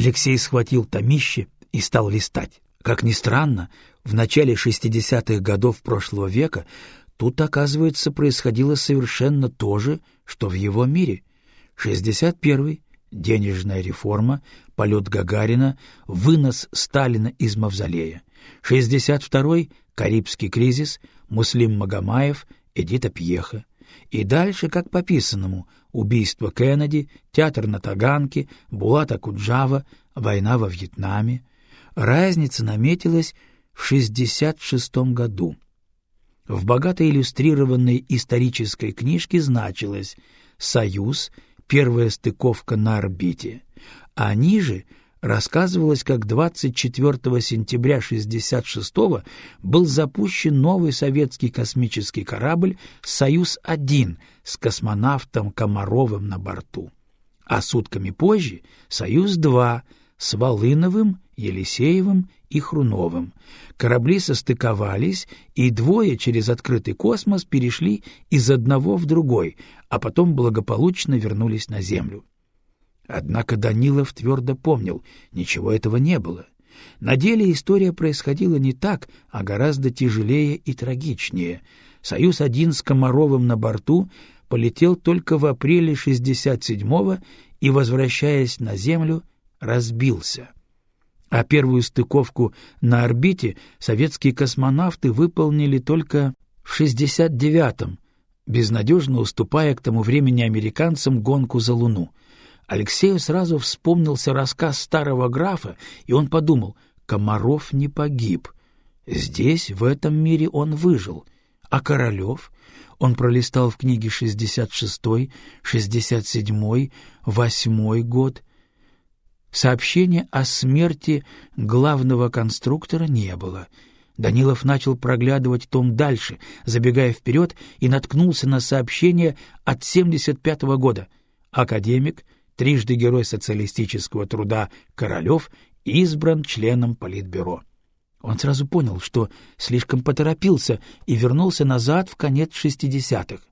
Алексей схватил томище и стал листать. Как ни странно, в начале 60-х годов прошлого века тут, оказывается, происходило совершенно то же, что в его мире. 61-й — денежная реформа, полет Гагарина, вынос Сталина из мавзолея. 62-й — Карибский кризис, Муслим Магомаев, Эдита Пьеха. И дальше, как по писанному, убийство Кеннеди, театр на Таганке, Булата Куджава, война во Вьетнаме. Разница наметилась в 66 году. В богато иллюстрированной исторической книжке значилось «Союз», первая стыковка на орбите, а ниже — рассказывалось, как 24 сентября 1966 был запущен новый советский космический корабль «Союз-1» с космонавтом Комаровым на борту. А сутками позже «Союз-2» с Волыновым, Елисеевым и Хруновым. Корабли состыковались, и двое через открытый космос перешли из одного в другой, а потом благополучно вернулись на Землю. Однако Данилов твердо помнил, ничего этого не было. На деле история происходила не так, а гораздо тяжелее и трагичнее. «Союз-1» с Комаровым на борту полетел только в апреле 67-го и, возвращаясь на Землю, разбился. А первую стыковку на орбите советские космонавты выполнили только в 69-м, безнадежно уступая к тому времени американцам гонку за Луну — Алексею сразу вспомнился рассказ старого графа, и он подумал, Комаров не погиб. Здесь, в этом мире, он выжил. А Королев? Он пролистал в книге 66-й, 67-й, 8 год. Сообщения о смерти главного конструктора не было. Данилов начал проглядывать том дальше, забегая вперед, и наткнулся на сообщение от 75-го года. Академик — трижды герой социалистического труда Королев избран членом Политбюро. Он сразу понял, что слишком поторопился и вернулся назад в конец 60-х.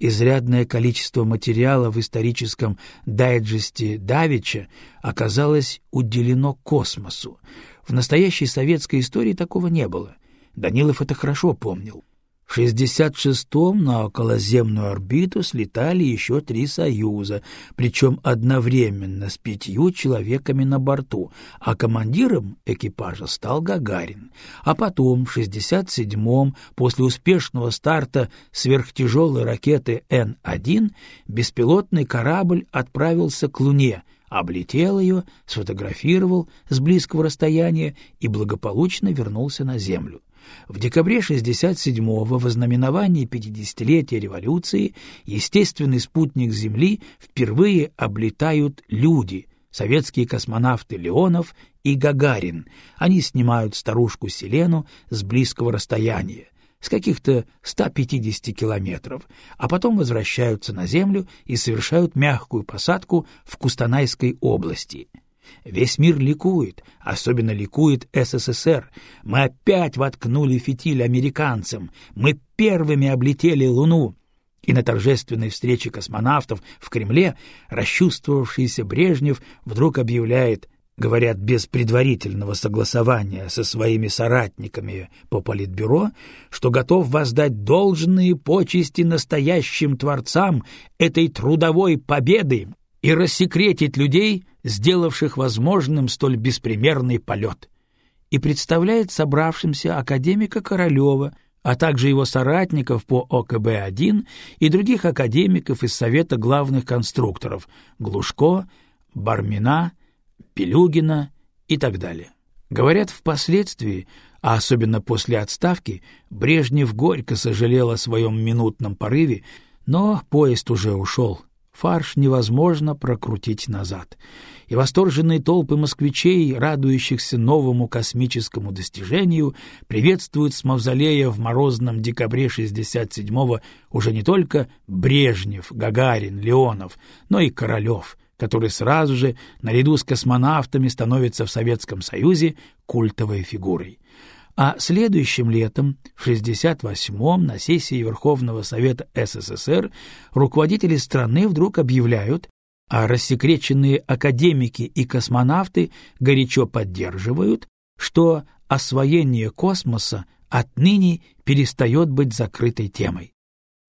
Изрядное количество материала в историческом дайджесте Давича оказалось уделено космосу. В настоящей советской истории такого не было. Данилов это хорошо помнил. В 66-м на околоземную орбиту слетали еще три «Союза», причем одновременно с пятью человеками на борту, а командиром экипажа стал Гагарин. А потом, в 67-м, после успешного старта сверхтяжелой ракеты Н-1, беспилотный корабль отправился к Луне — облетел ее, сфотографировал с близкого расстояния и благополучно вернулся на Землю. В декабре 67-го, в ознаменовании 50-летия революции, естественный спутник Земли впервые облетают люди, советские космонавты Леонов и Гагарин. Они снимают старушку Селену с близкого расстояния, с каких-то 150 километров, а потом возвращаются на Землю и совершают мягкую посадку в Кустанайской области — Весь мир ликует, особенно ликует СССР. Мы опять воткнули фитиль американцам, мы первыми облетели Луну. И на торжественной встрече космонавтов в Кремле расчувствовавшийся Брежнев вдруг объявляет, говорят, без предварительного согласования со своими соратниками по Политбюро, что готов воздать должные почести настоящим творцам этой трудовой победы и рассекретить людей, сделавших возможным столь беспримерный полет, и представляет собравшимся академика Королева, а также его соратников по ОКБ-1 и других академиков из Совета главных конструкторов Глушко, Бармина, Пелюгина и так далее. Говорят, впоследствии, а особенно после отставки, Брежнев горько сожалел о своем минутном порыве, но поезд уже ушел, Фарш невозможно прокрутить назад. И восторженные толпы москвичей, радующихся новому космическому достижению, приветствуют с мавзолея в морозном декабре 67-го уже не только Брежнев, Гагарин, Леонов, но и Королев, который сразу же, наряду с космонавтами, становится в Советском Союзе культовой фигурой. А следующим летом, в 68-м, на сессии Верховного Совета СССР, руководители страны вдруг объявляют, а рассекреченные академики и космонавты горячо поддерживают, что освоение космоса отныне перестает быть закрытой темой.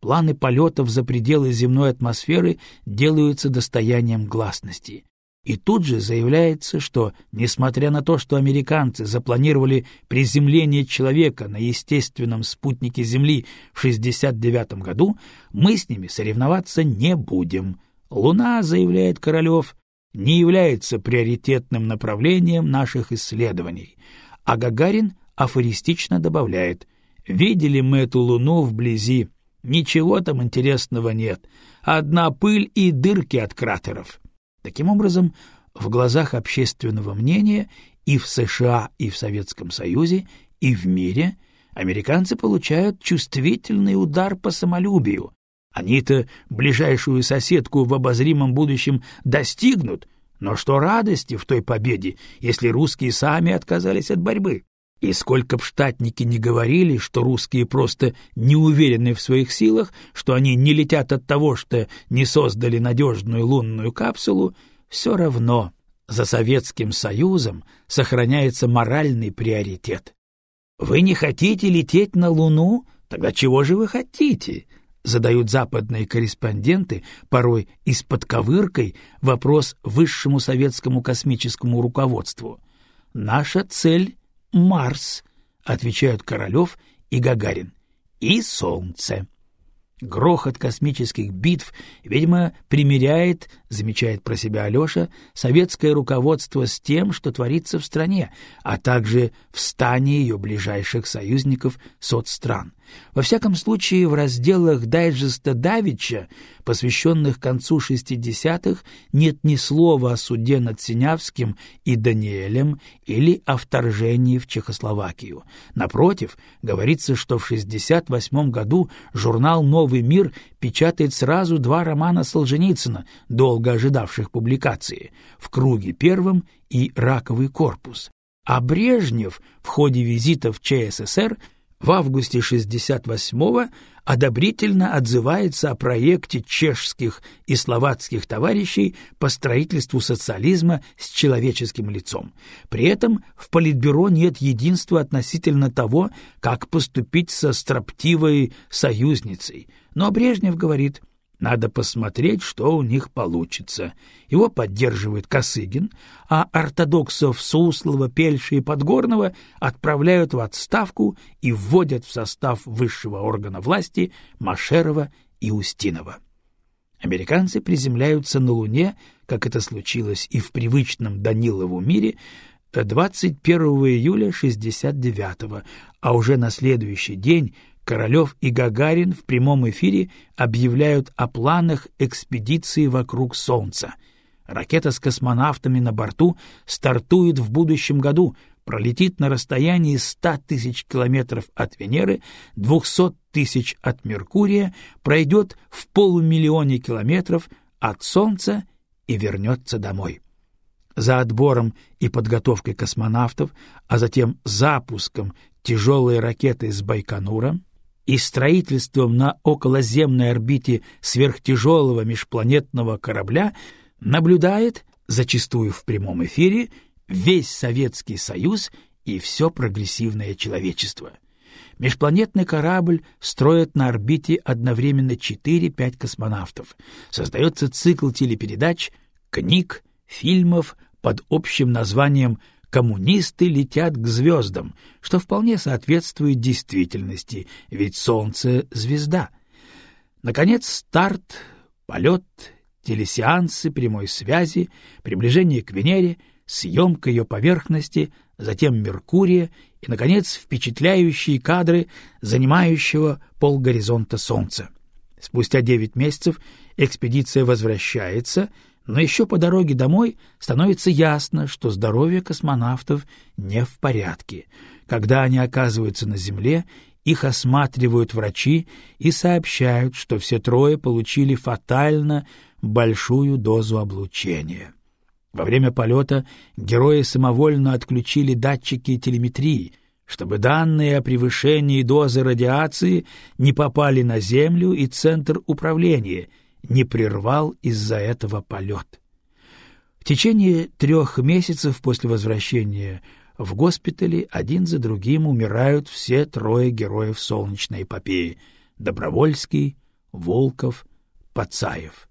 Планы полетов за пределы земной атмосферы делаются достоянием гласности. И тут же заявляется, что, несмотря на то, что американцы запланировали приземление человека на естественном спутнике Земли в 69 году, мы с ними соревноваться не будем. Луна, заявляет Королев, не является приоритетным направлением наших исследований. А Гагарин афористично добавляет, «Видели мы эту Луну вблизи. Ничего там интересного нет. Одна пыль и дырки от кратеров». Таким образом, в глазах общественного мнения и в США, и в Советском Союзе, и в мире американцы получают чувствительный удар по самолюбию. Они-то ближайшую соседку в обозримом будущем достигнут, но что радости в той победе, если русские сами отказались от борьбы? И сколько б штатники не говорили, что русские просто не уверены в своих силах, что они не летят от того, что не создали надежную лунную капсулу, все равно за Советским Союзом сохраняется моральный приоритет. «Вы не хотите лететь на Луну? Тогда чего же вы хотите?» задают западные корреспонденты, порой из-под ковыркой, вопрос высшему советскому космическому руководству. «Наша цель Марс, отвечают Королев и Гагарин, и Солнце. Грохот космических битв, видимо, примеряет, замечает про себя Алеша, советское руководство с тем, что творится в стране, а также в стане ее ближайших союзников соцстран. Во всяком случае, в разделах дайджеста Давича, посвященных концу 60-х, нет ни слова о суде над Синявским и Даниэлем или о вторжении в Чехословакию. Напротив, говорится, что в 68 году журнал «Новый мир» печатает сразу два романа Солженицына, долго ожидавших публикации «В круге первом» и «Раковый корпус». А Брежнев в ходе визита в ЧССР – в августе 68-го одобрительно отзывается о проекте чешских и словацких товарищей по строительству социализма с человеческим лицом. При этом в Политбюро нет единства относительно того, как поступить со строптивой союзницей. Но Брежнев говорит – надо посмотреть, что у них получится. Его поддерживает Косыгин, а ортодоксов Суслова, Пельши и Подгорного отправляют в отставку и вводят в состав высшего органа власти Машерова и Устинова. Американцы приземляются на Луне, как это случилось и в привычном Данилову мире, 21 июля 69-го, а уже на следующий день Королев и Гагарин в прямом эфире объявляют о планах экспедиции вокруг Солнца. Ракета с космонавтами на борту стартует в будущем году, пролетит на расстоянии 100 тысяч километров от Венеры, 200 тысяч от Меркурия, пройдет в полумиллионе километров от Солнца и вернется домой. За отбором и подготовкой космонавтов, а затем запуском тяжелой ракеты с Байконура — и строительством на околоземной орбите сверхтяжелого межпланетного корабля наблюдает, зачастую в прямом эфире, весь Советский Союз и все прогрессивное человечество. Межпланетный корабль строят на орбите одновременно 4-5 космонавтов. Создается цикл телепередач, книг, фильмов под общим названием коммунисты летят к звездам, что вполне соответствует действительности, ведь Солнце — звезда. Наконец, старт, полет, телесеансы прямой связи, приближение к Венере, съемка ее поверхности, затем Меркурия и, наконец, впечатляющие кадры занимающего полгоризонта Солнца. Спустя девять месяцев экспедиция возвращается — но еще по дороге домой становится ясно, что здоровье космонавтов не в порядке. Когда они оказываются на Земле, их осматривают врачи и сообщают, что все трое получили фатально большую дозу облучения. Во время полета герои самовольно отключили датчики телеметрии, чтобы данные о превышении дозы радиации не попали на Землю и Центр управления — не прервал из-за этого полет. В течение трех месяцев после возвращения в госпитале один за другим умирают все трое героев солнечной эпопеи — Добровольский, Волков, Пацаев.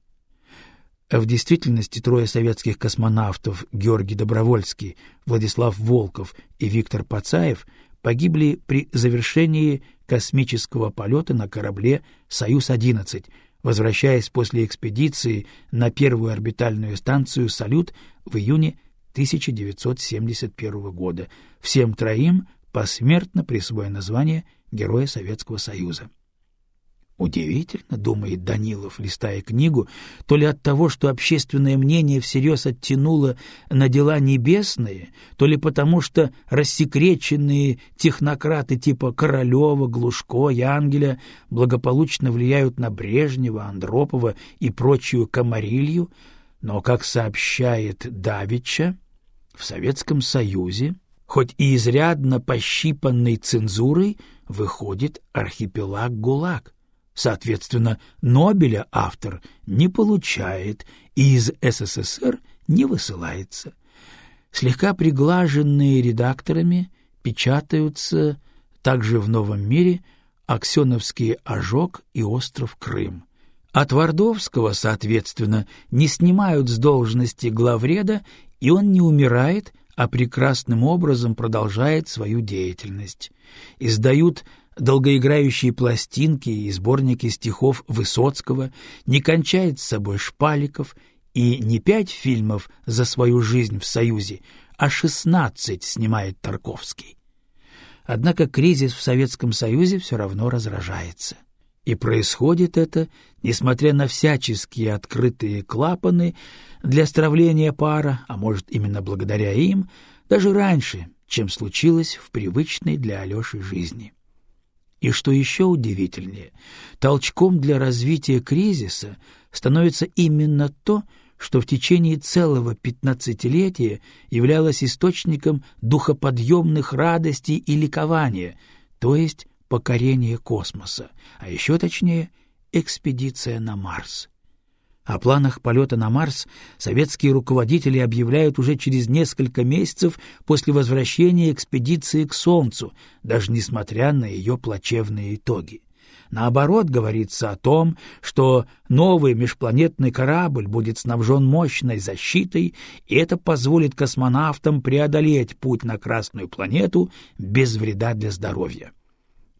В действительности трое советских космонавтов Георгий Добровольский, Владислав Волков и Виктор Пацаев погибли при завершении космического полета на корабле «Союз-11», возвращаясь после экспедиции на первую орбитальную станцию «Салют» в июне 1971 года. Всем троим посмертно присвоено звание Героя Советского Союза. Удивительно, думает Данилов, листая книгу, то ли от того, что общественное мнение всерьез оттянуло на дела небесные, то ли потому, что рассекреченные технократы типа Королева, Глушко, Янгеля благополучно влияют на Брежнева, Андропова и прочую комарилью, но, как сообщает Давича, в Советском Союзе, хоть и изрядно пощипанной цензурой, выходит архипелаг ГУЛАГ — Соответственно, Нобеля автор не получает и из СССР не высылается. Слегка приглаженные редакторами печатаются также в «Новом мире» Аксеновский ожог и остров Крым. А Твардовского, соответственно, не снимают с должности главреда, и он не умирает, а прекрасным образом продолжает свою деятельность. Издают долгоиграющие пластинки и сборники стихов Высоцкого, не кончает с собой Шпаликов и не пять фильмов за свою жизнь в Союзе, а шестнадцать снимает Тарковский. Однако кризис в Советском Союзе все равно разражается. И происходит это, несмотря на всяческие открытые клапаны для стравления пара, а может именно благодаря им, даже раньше, чем случилось в привычной для Алеши жизни. И что еще удивительнее, толчком для развития кризиса становится именно то, что в течение целого пятнадцатилетия являлось источником духоподъемных радостей и ликования, то есть покорение космоса, а еще точнее экспедиция на Марс. О планах полета на Марс советские руководители объявляют уже через несколько месяцев после возвращения экспедиции к Солнцу, даже несмотря на ее плачевные итоги. Наоборот, говорится о том, что новый межпланетный корабль будет снабжен мощной защитой, и это позволит космонавтам преодолеть путь на Красную планету без вреда для здоровья.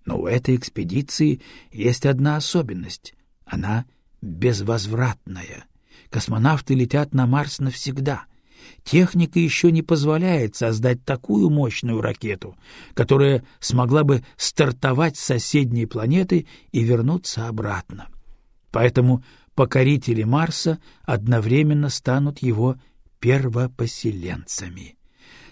Но у этой экспедиции есть одна особенность — она — безвозвратная. Космонавты летят на Марс навсегда. Техника еще не позволяет создать такую мощную ракету, которая смогла бы стартовать с соседней планеты и вернуться обратно. Поэтому покорители Марса одновременно станут его первопоселенцами.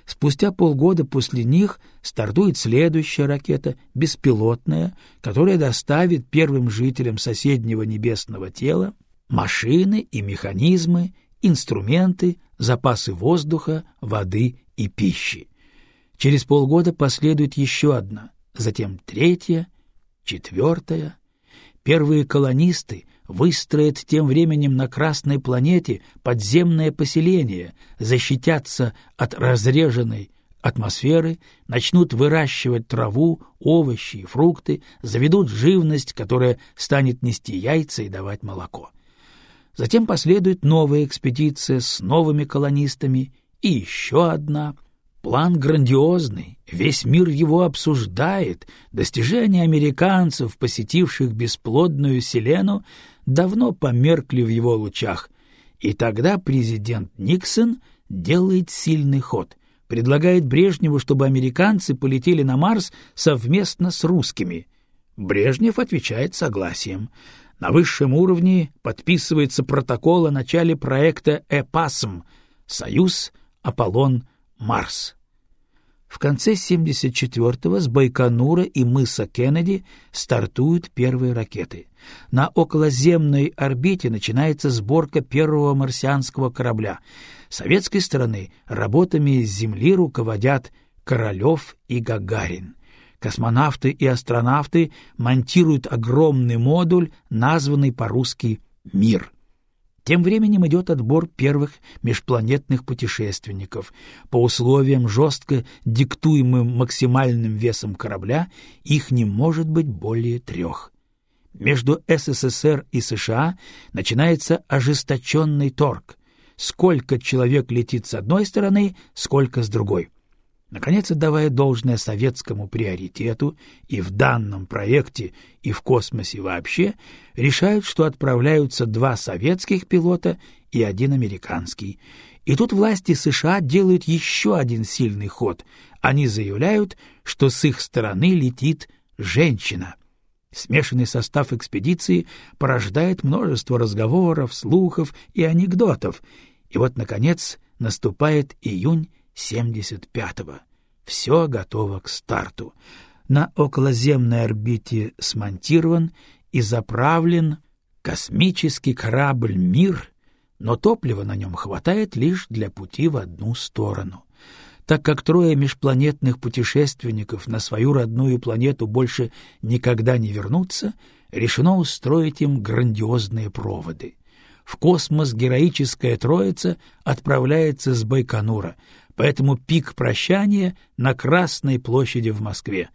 Спустя полгода после них стартует следующая ракета, беспилотная, которая доставит первым жителям соседнего небесного тела машины и механизмы, инструменты, запасы воздуха, воды и пищи. Через полгода последует еще одна, затем третья, четвертая. Первые колонисты выстроят тем временем на Красной планете подземное поселение, защитятся от разреженной атмосферы, начнут выращивать траву, овощи и фрукты, заведут живность, которая станет нести яйца и давать молоко. Затем последует новая экспедиция с новыми колонистами и еще одна — План грандиозный, весь мир его обсуждает, достижения американцев, посетивших бесплодную Селену, давно померкли в его лучах, и тогда президент Никсон делает сильный ход, предлагает Брежневу, чтобы американцы полетели на Марс совместно с русскими. Брежнев отвечает согласием. На высшем уровне подписывается протокол о начале проекта «ЭПАСМ» — «Союз Аполлон Марс. В конце 74-го с Байконура и мыса Кеннеди стартуют первые ракеты. На околоземной орбите начинается сборка первого марсианского корабля. С советской стороны работами с Земли руководят Королев и Гагарин. Космонавты и астронавты монтируют огромный модуль, названный по-русски «Мир». Тем временем идет отбор первых межпланетных путешественников. По условиям, жестко диктуемым максимальным весом корабля, их не может быть более трех. Между СССР и США начинается ожесточенный торг. Сколько человек летит с одной стороны, сколько с другой. Наконец, отдавая должное советскому приоритету и в данном проекте, и в космосе вообще, решают, что отправляются два советских пилота и один американский. И тут власти США делают еще один сильный ход. Они заявляют, что с их стороны летит женщина. Смешанный состав экспедиции порождает множество разговоров, слухов и анекдотов. И вот, наконец, наступает июнь 75-го. Все готово к старту. На околоземной орбите смонтирован и заправлен космический корабль «Мир», но топлива на нем хватает лишь для пути в одну сторону. Так как трое межпланетных путешественников на свою родную планету больше никогда не вернутся, решено устроить им грандиозные проводы. В космос героическая троица отправляется с Байконура, поэтому пик прощания на Красной площади в Москве.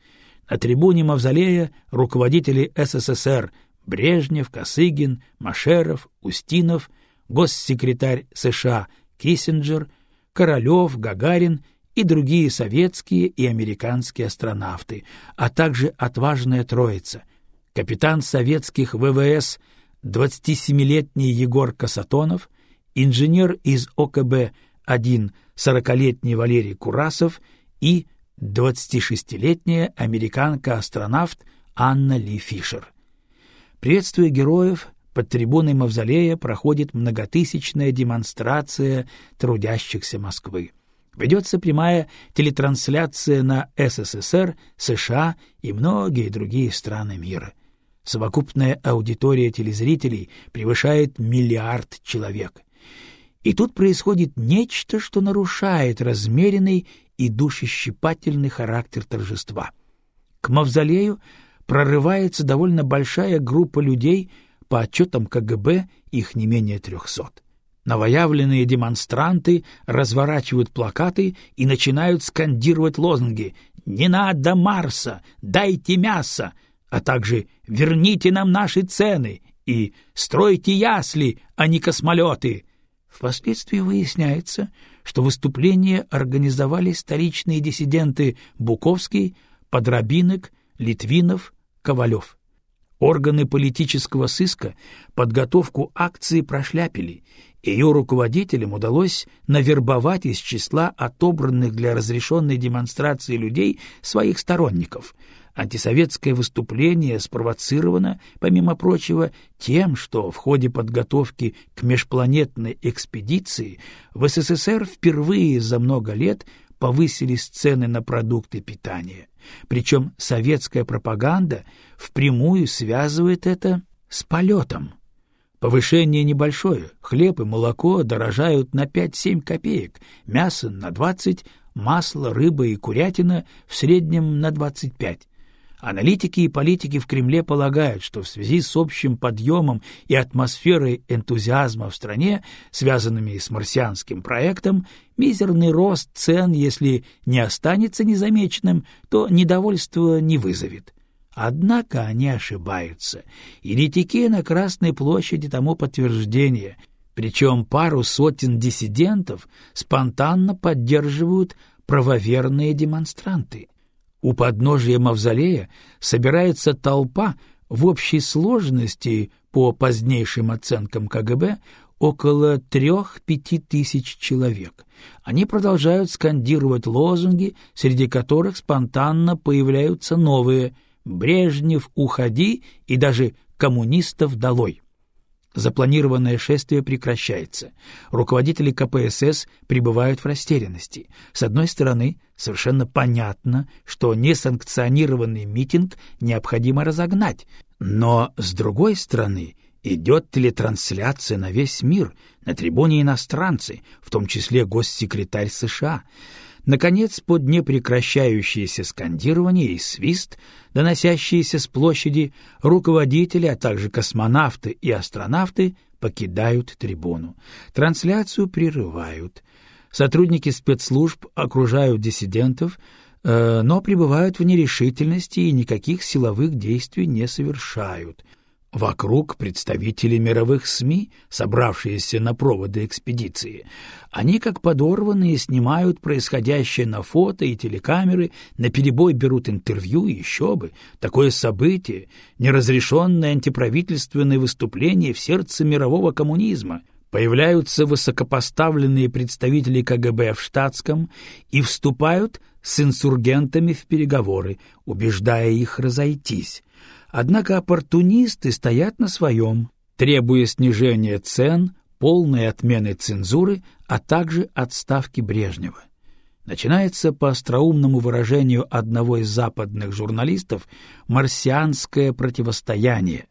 На трибуне Мавзолея руководители СССР Брежнев, Косыгин, Машеров, Устинов, госсекретарь США Киссинджер, Королев, Гагарин и другие советские и американские астронавты, а также отважная троица — капитан советских ВВС 27-летний Егор Касатонов, инженер из ОКБ-1 40-летний Валерий Курасов и 26-летняя американка-астронавт Анна Ли Фишер. Приветствуя героев, под трибуной Мавзолея проходит многотысячная демонстрация трудящихся Москвы. Ведется прямая телетрансляция на СССР, США и многие другие страны мира. Совокупная аудитория телезрителей превышает миллиард человек. И тут происходит нечто, что нарушает размеренный и душещипательный характер торжества. К мавзолею прорывается довольно большая группа людей, по отчетам КГБ их не менее трехсот. Новоявленные демонстранты разворачивают плакаты и начинают скандировать лозунги «Не надо Марса! Дайте мясо!», а также «Верните нам наши цены!» и «Стройте ясли, а не космолеты!». Впоследствии выясняется, что выступление организовали столичные диссиденты Буковский, Подробинок, Литвинов, Ковалев. Органы политического сыска подготовку акции прошляпили, ее руководителям удалось навербовать из числа отобранных для разрешенной демонстрации людей своих сторонников — Антисоветское выступление спровоцировано, помимо прочего, тем, что в ходе подготовки к межпланетной экспедиции в СССР впервые за много лет повысились цены на продукты питания. Причем советская пропаганда впрямую связывает это с полетом. Повышение небольшое. Хлеб и молоко дорожают на 5-7 копеек, мясо на 20, масло, рыба и курятина в среднем на 25. Аналитики и политики в Кремле полагают, что в связи с общим подъемом и атмосферой энтузиазма в стране, связанными с марсианским проектом, мизерный рост цен, если не останется незамеченным, то недовольство не вызовет. Однако они ошибаются. Еретики на Красной площади тому подтверждение, причем пару сотен диссидентов спонтанно поддерживают правоверные демонстранты. У подножия мавзолея собирается толпа в общей сложности, по позднейшим оценкам КГБ, около трех-пяти тысяч человек. Они продолжают скандировать лозунги, среди которых спонтанно появляются новые «Брежнев, уходи» и даже «Коммунистов долой». Запланированное шествие прекращается. Руководители КПСС пребывают в растерянности. С одной стороны, совершенно понятно, что несанкционированный митинг необходимо разогнать, но с другой стороны идет телетрансляция на весь мир, на трибуне иностранцы, в том числе госсекретарь США. Наконец, под непрекращающееся скандирование и свист, доносящиеся с площади, руководители, а также космонавты и астронавты покидают трибуну. Трансляцию прерывают. Сотрудники спецслужб окружают диссидентов, э, но пребывают в нерешительности и никаких силовых действий не совершают — Вокруг представители мировых СМИ, собравшиеся на проводы экспедиции. Они, как подорванные, снимают происходящее на фото и телекамеры, наперебой берут интервью, еще бы. Такое событие, неразрешенное антиправительственное выступление в сердце мирового коммунизма. Появляются высокопоставленные представители КГБ в штатском и вступают с инсургентами в переговоры, убеждая их разойтись. Однако оппортунисты стоят на своем, требуя снижения цен, полной отмены цензуры, а также отставки Брежнева. Начинается, по остроумному выражению одного из западных журналистов, марсианское противостояние.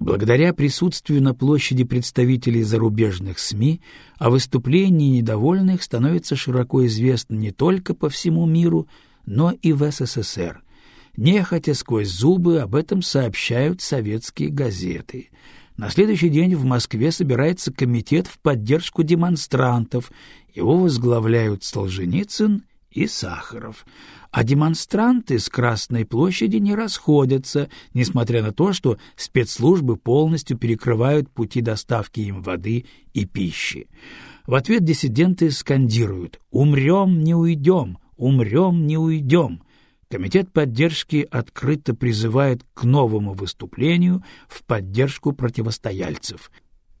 Благодаря присутствию на площади представителей зарубежных СМИ о выступлении недовольных становится широко известно не только по всему миру, но и в СССР – Нехотя сквозь зубы об этом сообщают советские газеты. На следующий день в Москве собирается комитет в поддержку демонстрантов. Его возглавляют Солженицын и Сахаров. А демонстранты с Красной площади не расходятся, несмотря на то, что спецслужбы полностью перекрывают пути доставки им воды и пищи. В ответ диссиденты скандируют «Умрем, не уйдем! Умрем, не уйдем!» Комитет поддержки открыто призывает к новому выступлению в поддержку противостояльцев.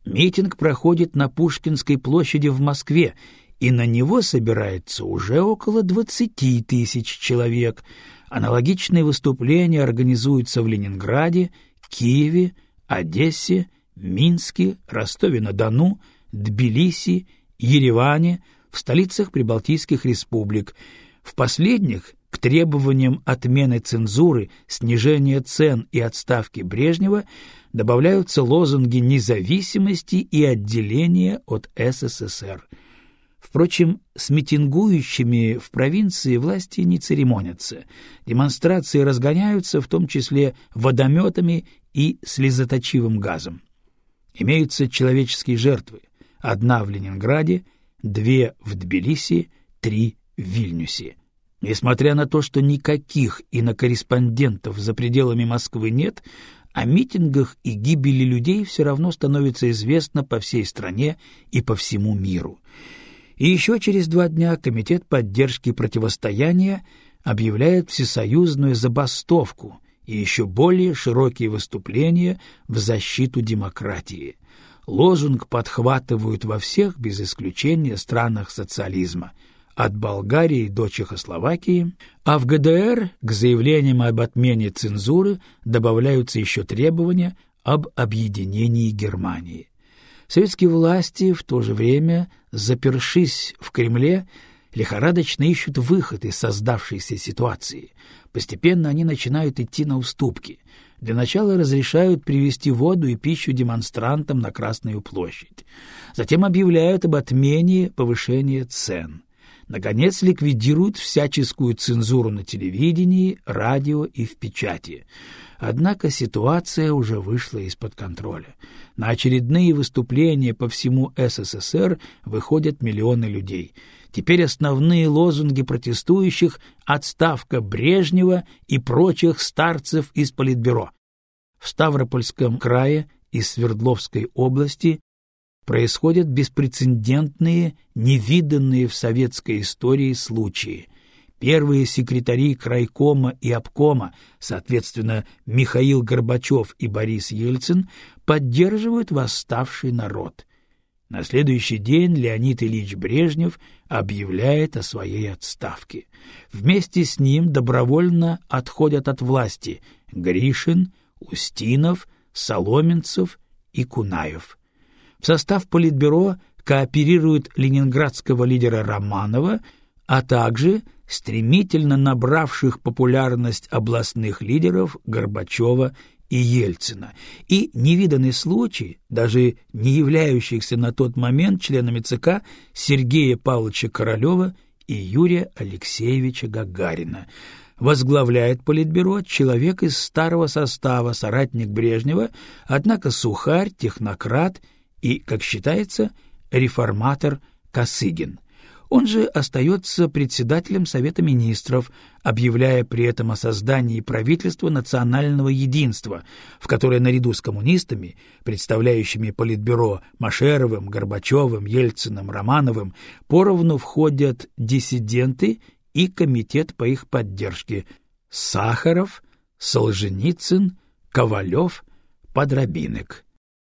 Митинг проходит на Пушкинской площади в Москве, и на него собирается уже около 20 тысяч человек. Аналогичные выступления организуются в Ленинграде, Киеве, Одессе, Минске, Ростове-на-Дону, Тбилиси, Ереване, в столицах прибалтийских республик. В последних к требованиям отмены цензуры, снижения цен и отставки Брежнева добавляются лозунги независимости и отделения от СССР. Впрочем, с митингующими в провинции власти не церемонятся. Демонстрации разгоняются, в том числе водометами и слезоточивым газом. Имеются человеческие жертвы. Одна в Ленинграде, две в Тбилиси, три в Вильнюсе. Несмотря на то, что никаких инокорреспондентов за пределами Москвы нет, о митингах и гибели людей все равно становится известно по всей стране и по всему миру. И еще через два дня Комитет поддержки противостояния объявляет всесоюзную забастовку и еще более широкие выступления в защиту демократии. Лозунг подхватывают во всех, без исключения, странах социализма — от Болгарии до Чехословакии, а в ГДР к заявлениям об отмене цензуры добавляются еще требования об объединении Германии. Советские власти в то же время, запершись в Кремле, лихорадочно ищут выход из создавшейся ситуации. Постепенно они начинают идти на уступки. Для начала разрешают привезти воду и пищу демонстрантам на Красную площадь. Затем объявляют об отмене повышения цен наконец ликвидируют всяческую цензуру на телевидении, радио и в печати. Однако ситуация уже вышла из-под контроля. На очередные выступления по всему СССР выходят миллионы людей. Теперь основные лозунги протестующих — отставка Брежнева и прочих старцев из Политбюро. В Ставропольском крае и Свердловской области происходят беспрецедентные, невиданные в советской истории случаи. Первые секретари крайкома и обкома, соответственно, Михаил Горбачев и Борис Ельцин, поддерживают восставший народ. На следующий день Леонид Ильич Брежнев объявляет о своей отставке. Вместе с ним добровольно отходят от власти Гришин, Устинов, Соломенцев и Кунаев. В состав Политбюро кооперируют ленинградского лидера Романова, а также стремительно набравших популярность областных лидеров Горбачева и Ельцина, и невиданный случай, даже не являющихся на тот момент членами ЦК Сергея Павловича Королева и Юрия Алексеевича Гагарина. Возглавляет Политбюро человек из старого состава, соратник Брежнева, однако сухарь, технократ и, как считается, реформатор Косыгин — он же остается председателем Совета министров, объявляя при этом о создании правительства национального единства, в которое наряду с коммунистами, представляющими Политбюро Машеровым, Горбачевым, Ельциным, Романовым, поровну входят диссиденты и комитет по их поддержке Сахаров, Солженицын, Ковалев, Подробинок.